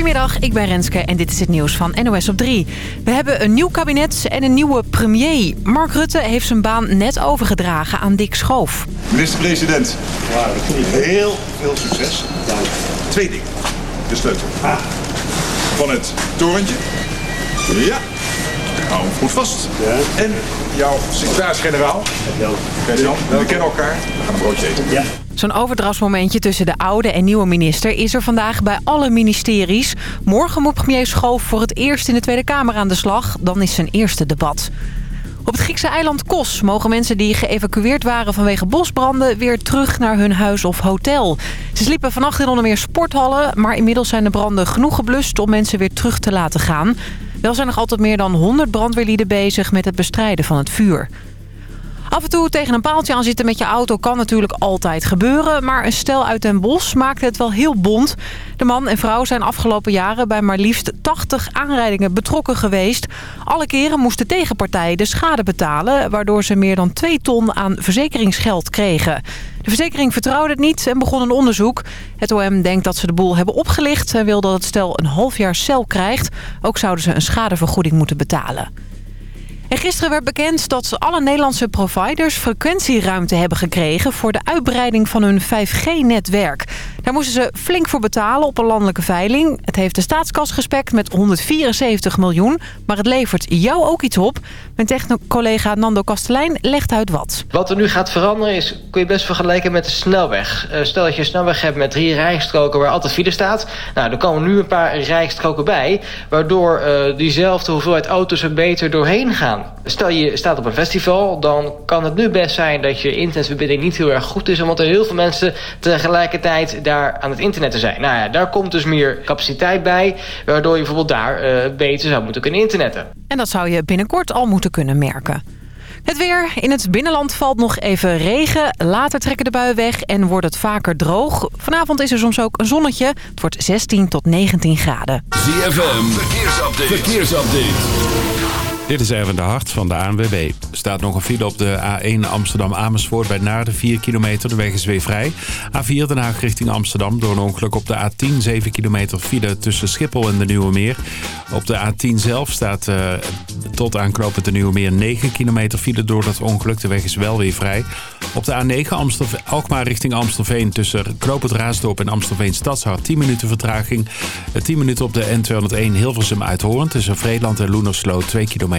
Goedemiddag, ik ben Renske en dit is het nieuws van NOS op 3. We hebben een nieuw kabinet en een nieuwe premier. Mark Rutte heeft zijn baan net overgedragen aan Dick Schoof. Minister-president, heel veel succes. Twee dingen. De sleutel. Van het torentje. Ja. Hou hem goed vast. En jouw secretaris-generaal. Gert-Jan, we kennen elkaar. We gaan een broodje eten. Ja. Zo'n overdrachtsmomentje tussen de oude en nieuwe minister is er vandaag bij alle ministeries. Morgen moet premier Schoof voor het eerst in de Tweede Kamer aan de slag. Dan is zijn eerste debat. Op het Griekse eiland Kos mogen mensen die geëvacueerd waren vanwege bosbranden weer terug naar hun huis of hotel. Ze sliepen vannacht in onder meer sporthallen, maar inmiddels zijn de branden genoeg geblust om mensen weer terug te laten gaan. Wel zijn nog altijd meer dan 100 brandweerlieden bezig met het bestrijden van het vuur. Af en toe tegen een paaltje aan zitten met je auto kan natuurlijk altijd gebeuren. Maar een stel uit Den Bosch maakte het wel heel bond. De man en vrouw zijn afgelopen jaren bij maar liefst 80 aanrijdingen betrokken geweest. Alle keren moesten tegenpartijen de schade betalen... waardoor ze meer dan 2 ton aan verzekeringsgeld kregen. De verzekering vertrouwde het niet en begon een onderzoek. Het OM denkt dat ze de boel hebben opgelicht... en wil dat het stel een half jaar cel krijgt. Ook zouden ze een schadevergoeding moeten betalen. En gisteren werd bekend dat alle Nederlandse providers frequentieruimte hebben gekregen voor de uitbreiding van hun 5G-netwerk. Daar moesten ze flink voor betalen op een landelijke veiling. Het heeft de staatskas gespekt met 174 miljoen, maar het levert jou ook iets op. Mijn techno-collega Nando Kastelein legt uit wat. Wat er nu gaat veranderen is, kun je best vergelijken met de snelweg. Uh, stel dat je een snelweg hebt met drie rijstroken waar altijd file staat. Nou, er komen nu een paar rijstroken bij, waardoor uh, diezelfde hoeveelheid auto's er beter doorheen gaan. Stel je staat op een festival, dan kan het nu best zijn dat je internetverbinding niet heel erg goed is, omdat er heel veel mensen tegelijkertijd daar aan het internetten zijn. Nou ja, daar komt dus meer capaciteit bij, waardoor je bijvoorbeeld daar uh, beter zou moeten kunnen internetten. En dat zou je binnenkort al moeten kunnen merken. Het weer. In het binnenland valt nog even regen. Later trekken de buien weg en wordt het vaker droog. Vanavond is er soms ook een zonnetje. Het wordt 16 tot 19 graden. ZFM. Verkeersupdate. Verkeersupdate. Dit is even de hart van de ANWB. Er staat nog een file op de A1 Amsterdam-Amersfoort bij Naarden, 4 kilometer. De weg is weer vrij. A4 Den Haag richting Amsterdam door een ongeluk op de A10, 7 kilometer file tussen Schiphol en de Nieuwe Meer. Op de A10 zelf staat uh, tot aanknopend de Nieuwe Meer 9 kilometer file door dat ongeluk. De weg is wel weer vrij. Op de A9 Amstelveen, Alkmaar richting Amstelveen tussen Knoopend Raasdorp en Amstelveen Stadshart 10 minuten vertraging. 10 minuten op de N201 Hilversum Uithoorn tussen Vreeland en Loenersloot 2 kilometer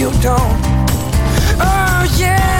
you don't. Oh yeah.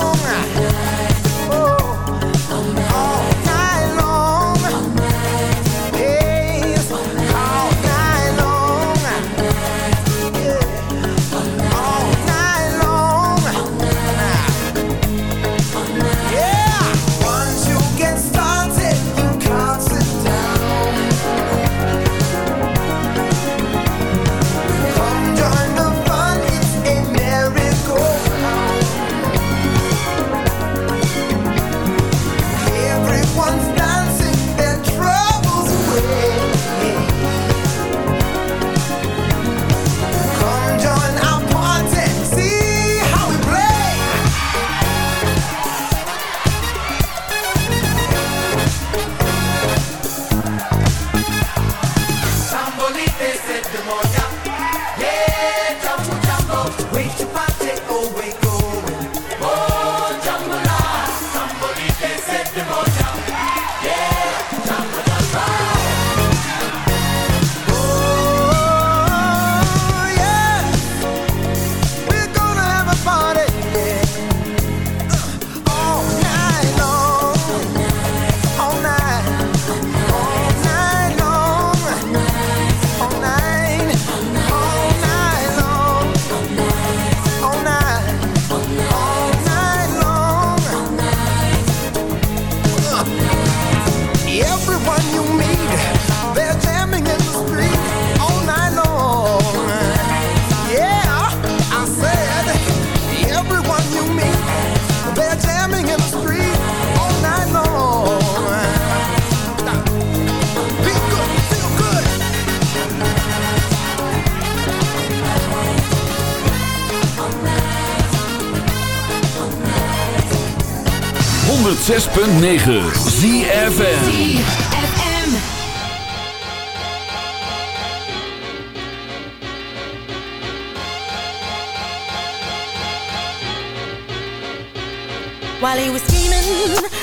106.9 ZFN While he was scheming,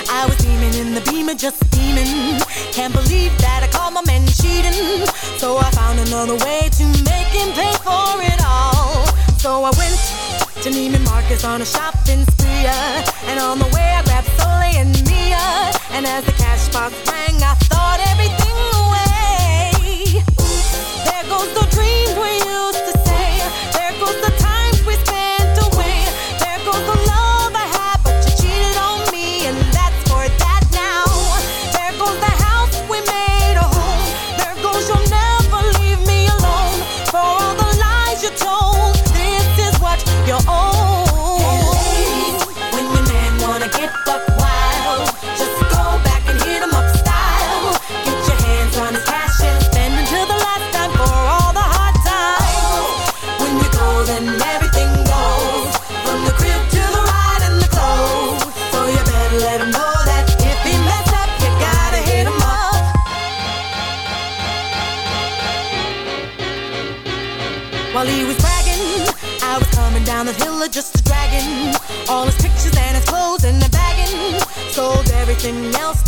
I was steaming in the beamer, just steaming. Can't believe that I caught my man cheating. So I found another way to make him pay for it all. So I went to meet me Marcus on a shopping spree. Uh, and on the way, I grabbed Soleil and Mia. And as the cash box rang, I thought everything away. There goes the dream nothing else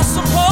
I suppose.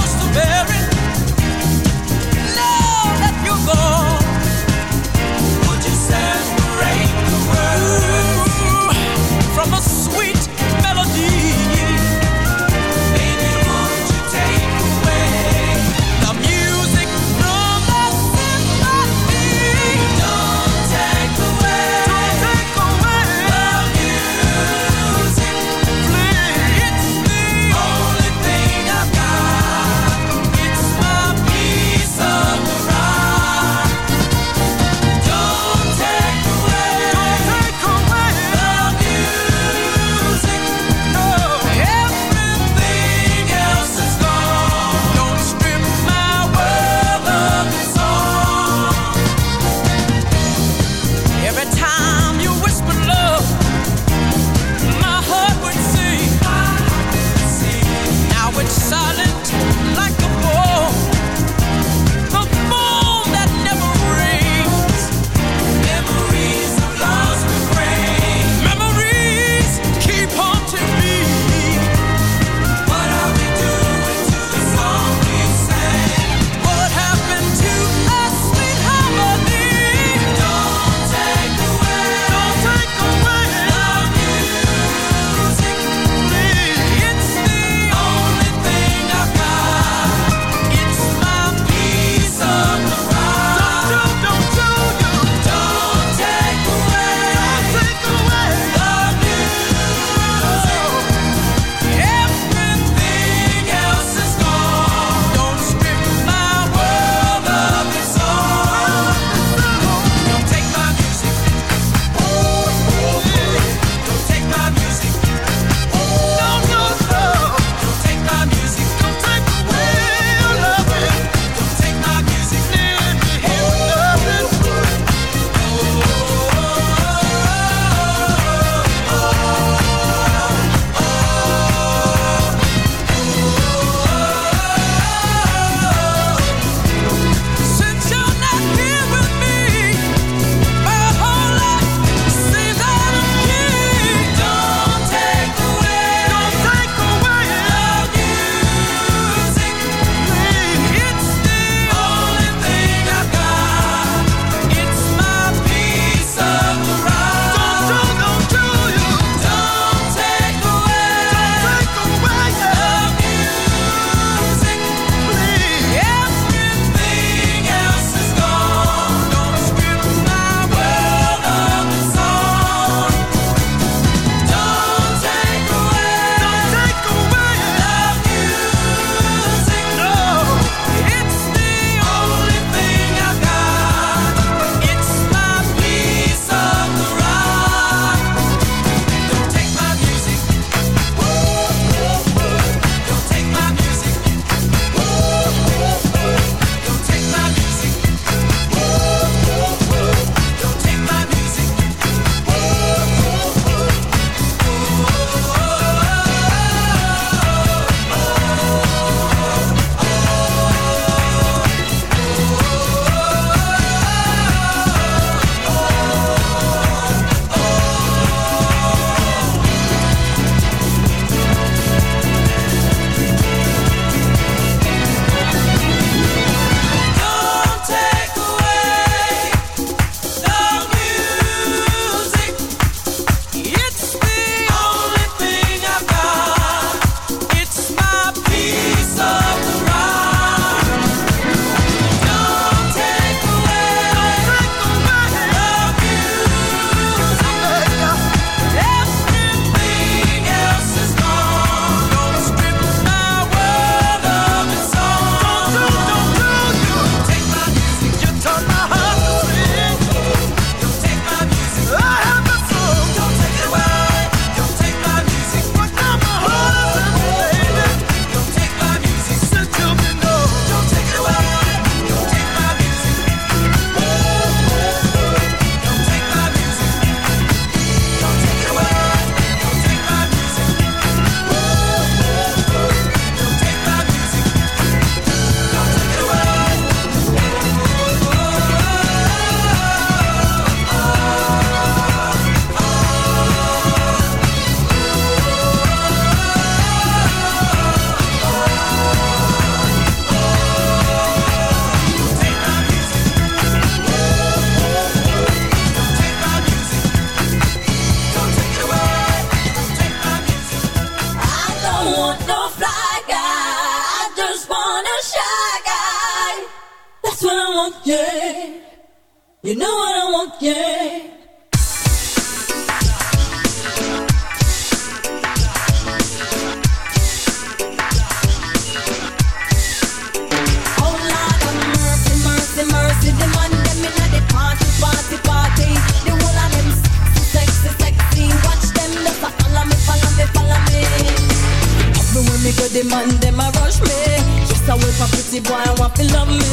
They love me.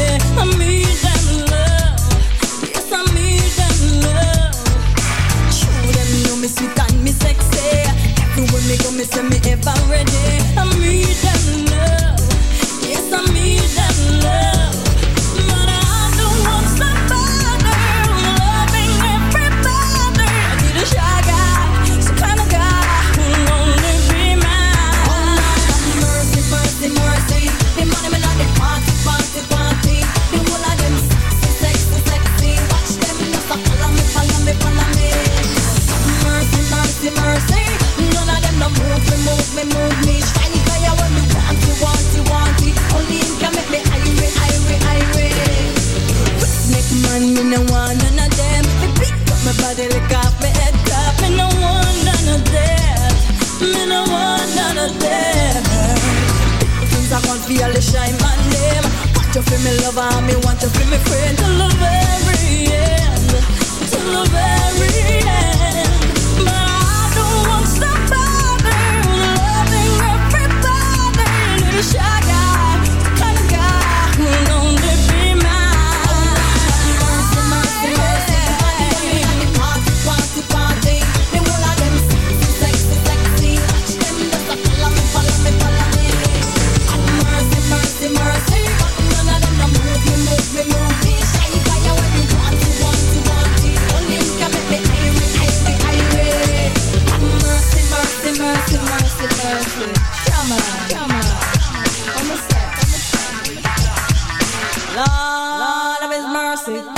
Lord of His mercy.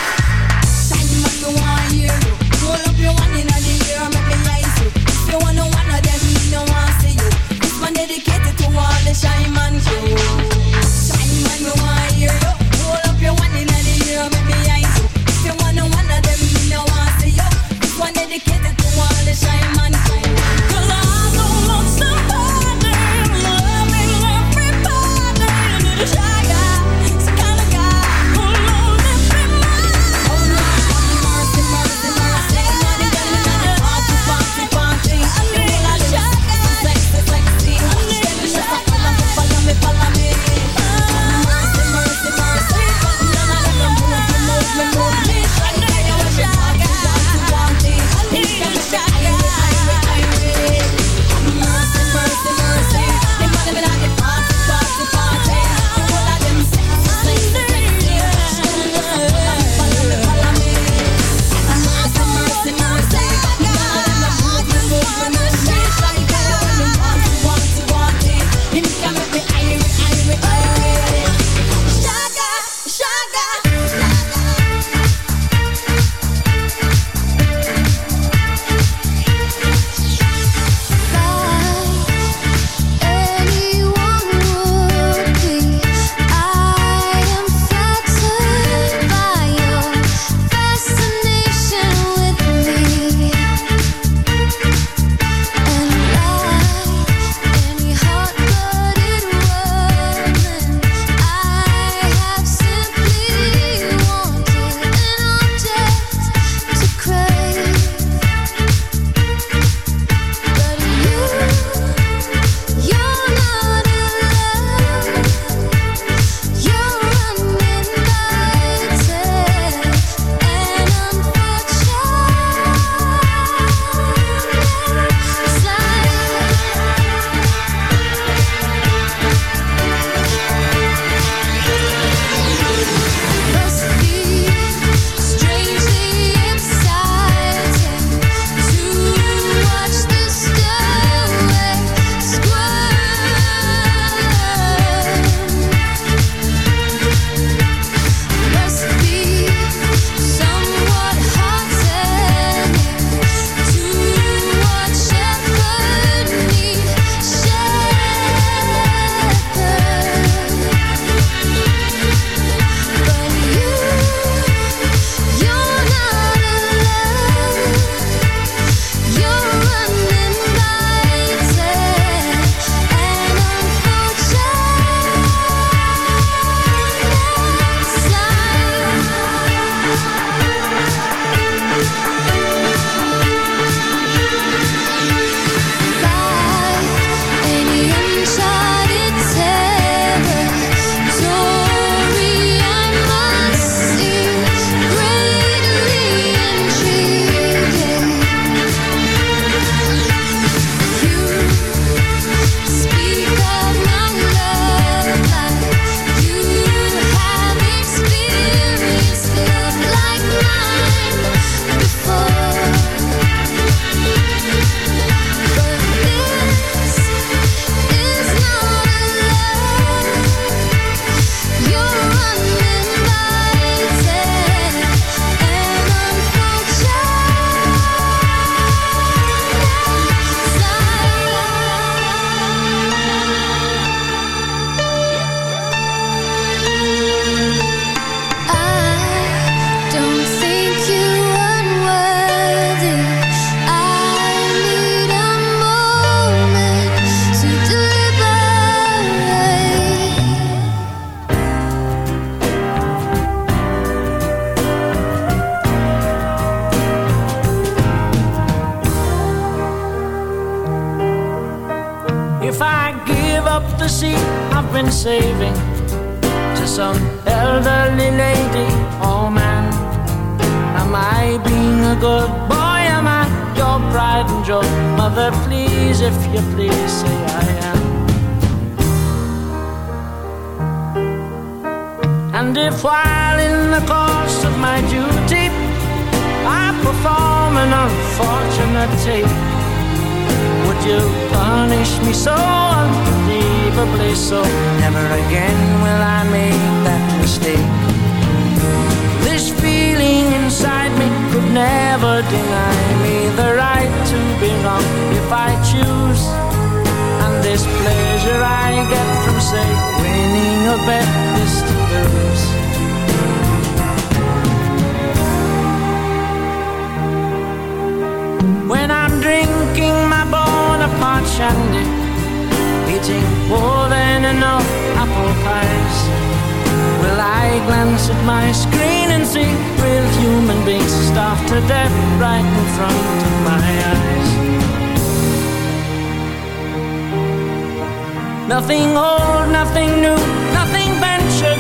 Nothing old, nothing new, nothing ventured,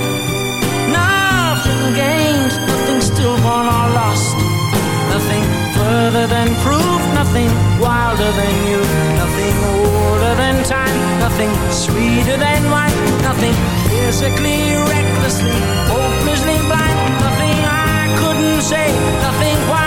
nothing gained, nothing stillborn or lost, nothing further than proof, nothing wilder than you, nothing older than time, nothing sweeter than wine, nothing physically, recklessly, hopelessly blind, nothing I couldn't say, nothing why,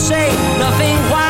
say, nothing. Why,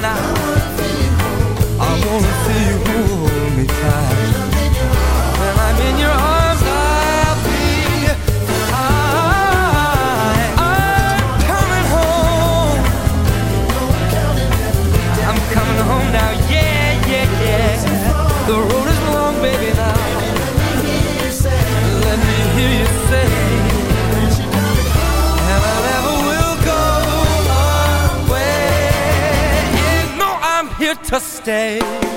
Now. Stay.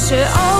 雪獒